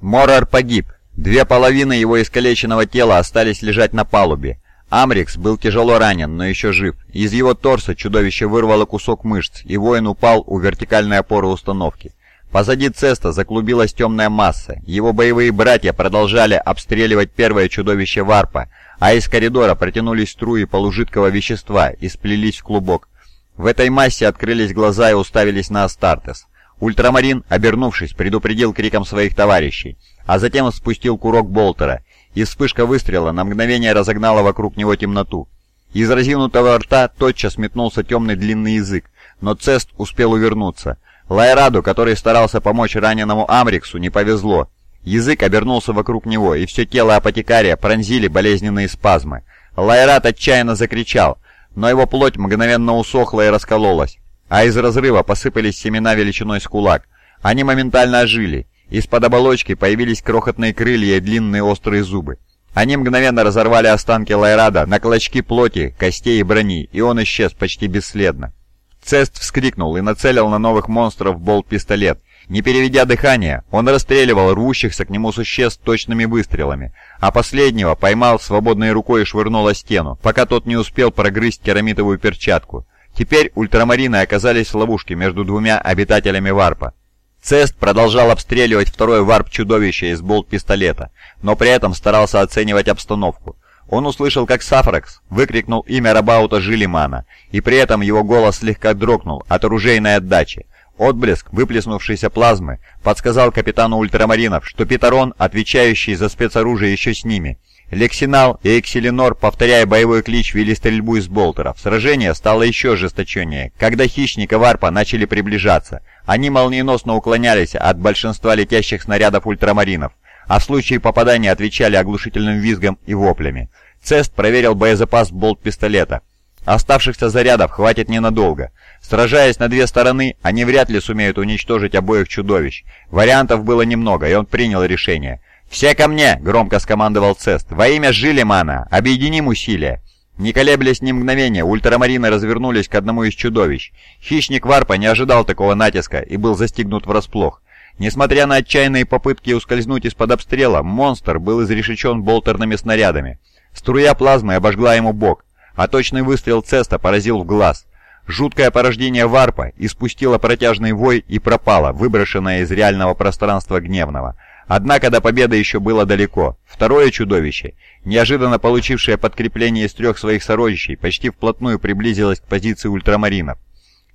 Морар погиб. Две половины его искалеченного тела остались лежать на палубе. Амрикс был тяжело ранен, но еще жив. Из его торса чудовище вырвало кусок мышц, и воин упал у вертикальной опоры установки. Позади Цеста заклубилась темная масса. Его боевые братья продолжали обстреливать первое чудовище Варпа, а из коридора протянулись струи полужидкого вещества и сплелись в клубок. В этой массе открылись глаза и уставились на Астартес. Ультрамарин, обернувшись, предупредил криком своих товарищей, а затем спустил курок болтера, и вспышка выстрела на мгновение разогнала вокруг него темноту. Из разинутого рта тотчас метнулся темный длинный язык, но Цест успел увернуться — Лайраду, который старался помочь раненому Амриксу, не повезло. Язык обернулся вокруг него, и все тело апотекария пронзили болезненные спазмы. Лайрат отчаянно закричал, но его плоть мгновенно усохла и раскололась, а из разрыва посыпались семена величиной с кулак. Они моментально ожили. Из-под оболочки появились крохотные крылья и длинные острые зубы. Они мгновенно разорвали останки Лайрада на клочки плоти, костей и брони, и он исчез почти бесследно. Цест вскрикнул и нацелил на новых монстров болт-пистолет. Не переведя дыхание, он расстреливал рвущихся к нему существ точными выстрелами, а последнего поймал свободной рукой и швырнул о стену, пока тот не успел прогрызть керамитовую перчатку. Теперь ультрамарины оказались в ловушке между двумя обитателями варпа. Цест продолжал обстреливать второй варп-чудовище из болт-пистолета, но при этом старался оценивать обстановку. Он услышал, как Сафракс выкрикнул имя Рабаута Жилимана, и при этом его голос слегка дрогнул от оружейной отдачи. Отблеск выплеснувшейся плазмы подсказал капитану ультрамаринов, что Питарон, отвечающий за спецоружие, еще с ними. Лексинал и Экселинор, повторяя боевой клич, вели стрельбу из болтеров. Сражение стало еще ожесточеннее, когда хищника Варпа начали приближаться. Они молниеносно уклонялись от большинства летящих снарядов ультрамаринов а в случае попадания отвечали оглушительным визгом и воплями. Цест проверил боезапас болт-пистолета. Оставшихся зарядов хватит ненадолго. Сражаясь на две стороны, они вряд ли сумеют уничтожить обоих чудовищ. Вариантов было немного, и он принял решение. «Все ко мне!» — громко скомандовал Цест. «Во имя Жилимана! Объединим усилия!» Не колеблясь ни мгновения, ультрамарины развернулись к одному из чудовищ. Хищник Варпа не ожидал такого натиска и был застигнут врасплох. Несмотря на отчаянные попытки ускользнуть из-под обстрела, монстр был изрешечен болтерными снарядами. Струя плазмы обожгла ему бок, а точный выстрел Цеста поразил в глаз. Жуткое порождение варпа испустило протяжный вой и пропало, выброшенное из реального пространства гневного. Однако до победы еще было далеко. Второе чудовище, неожиданно получившее подкрепление из трех своих сородичей, почти вплотную приблизилось к позиции ультрамаринов.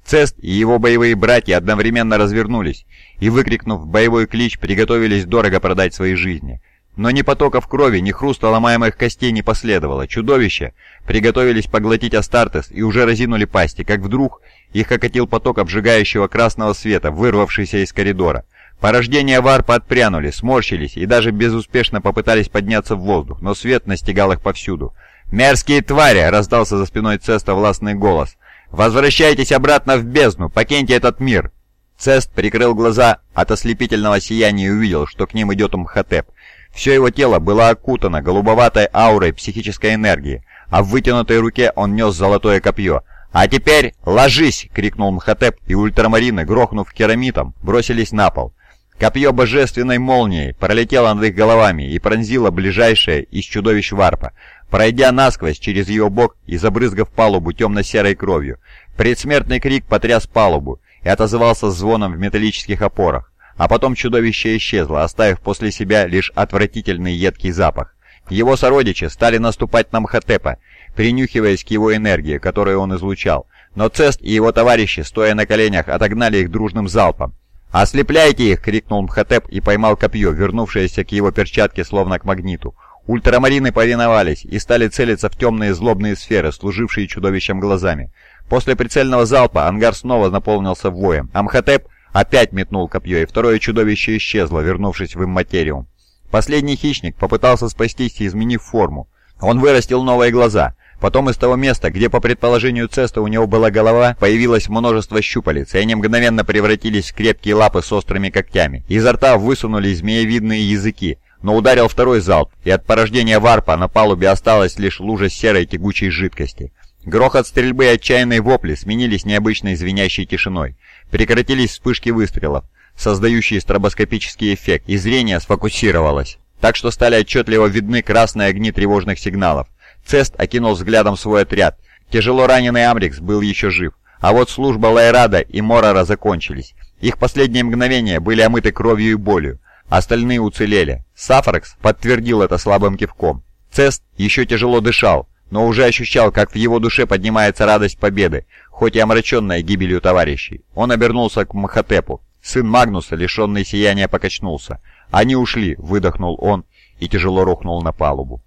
Цест и его боевые братья одновременно развернулись и, выкрикнув боевой клич, приготовились дорого продать свои жизни. Но ни потоков крови, ни хруста ломаемых костей не последовало. Чудовища приготовились поглотить Астартес и уже разинули пасти, как вдруг их окатил поток обжигающего красного света, вырвавшийся из коридора. Порождения варпа отпрянули, сморщились и даже безуспешно попытались подняться в воздух, но свет настигал их повсюду. «Мерзкие твари!» — раздался за спиной Цеста властный голос. «Возвращайтесь обратно в бездну! Покиньте этот мир!» Цест прикрыл глаза от ослепительного сияния и увидел, что к ним идет Умхотеп. Все его тело было окутано голубоватой аурой психической энергии, а в вытянутой руке он нес золотое копье. «А теперь ложись!» — крикнул Мхотеп, и ультрамарины, грохнув керамитом, бросились на пол. Копье божественной молнией пролетело над их головами и пронзило ближайшее из чудовищ варпа пройдя насквозь через ее бок и забрызгав палубу темно-серой кровью. Предсмертный крик потряс палубу и отозвался звоном в металлических опорах, а потом чудовище исчезло, оставив после себя лишь отвратительный едкий запах. Его сородичи стали наступать на Мхотепа, принюхиваясь к его энергии, которую он излучал, но Цест и его товарищи, стоя на коленях, отогнали их дружным залпом. «Ослепляйте их!» — крикнул Мхотеп и поймал копье, вернувшееся к его перчатке словно к магниту. Ультрамарины повиновались и стали целиться в темные злобные сферы, служившие чудовищем глазами. После прицельного залпа ангар снова наполнился воем. Амхотеп опять метнул копье, и второе чудовище исчезло, вернувшись в имматериум. Последний хищник попытался спастись, изменив форму. Он вырастил новые глаза. Потом из того места, где по предположению Цеста у него была голова, появилось множество щупалец, и они мгновенно превратились в крепкие лапы с острыми когтями. Изо рта высунулись змеевидные языки, но ударил второй залп, и от порождения варпа на палубе осталась лишь лужа серой тягучей жидкости. Грохот стрельбы и отчаянные вопли сменились необычной звенящей тишиной. Прекратились вспышки выстрелов. создающие стробоскопический эффект, и зрение сфокусировалось. Так что стали отчетливо видны красные огни тревожных сигналов. Цест окинул взглядом свой отряд. Тяжело раненый Амрикс был еще жив. А вот служба Лайрада и Морора закончились. Их последние мгновения были омыты кровью и болью. Остальные уцелели. Сафракс подтвердил это слабым кивком. Цест еще тяжело дышал, но уже ощущал, как в его душе поднимается радость победы, хоть и омраченная гибелью товарищей. Он обернулся к Махотепу. Сын Магнуса, лишенный сияния, покачнулся. «Они ушли», — выдохнул он и тяжело рухнул на палубу.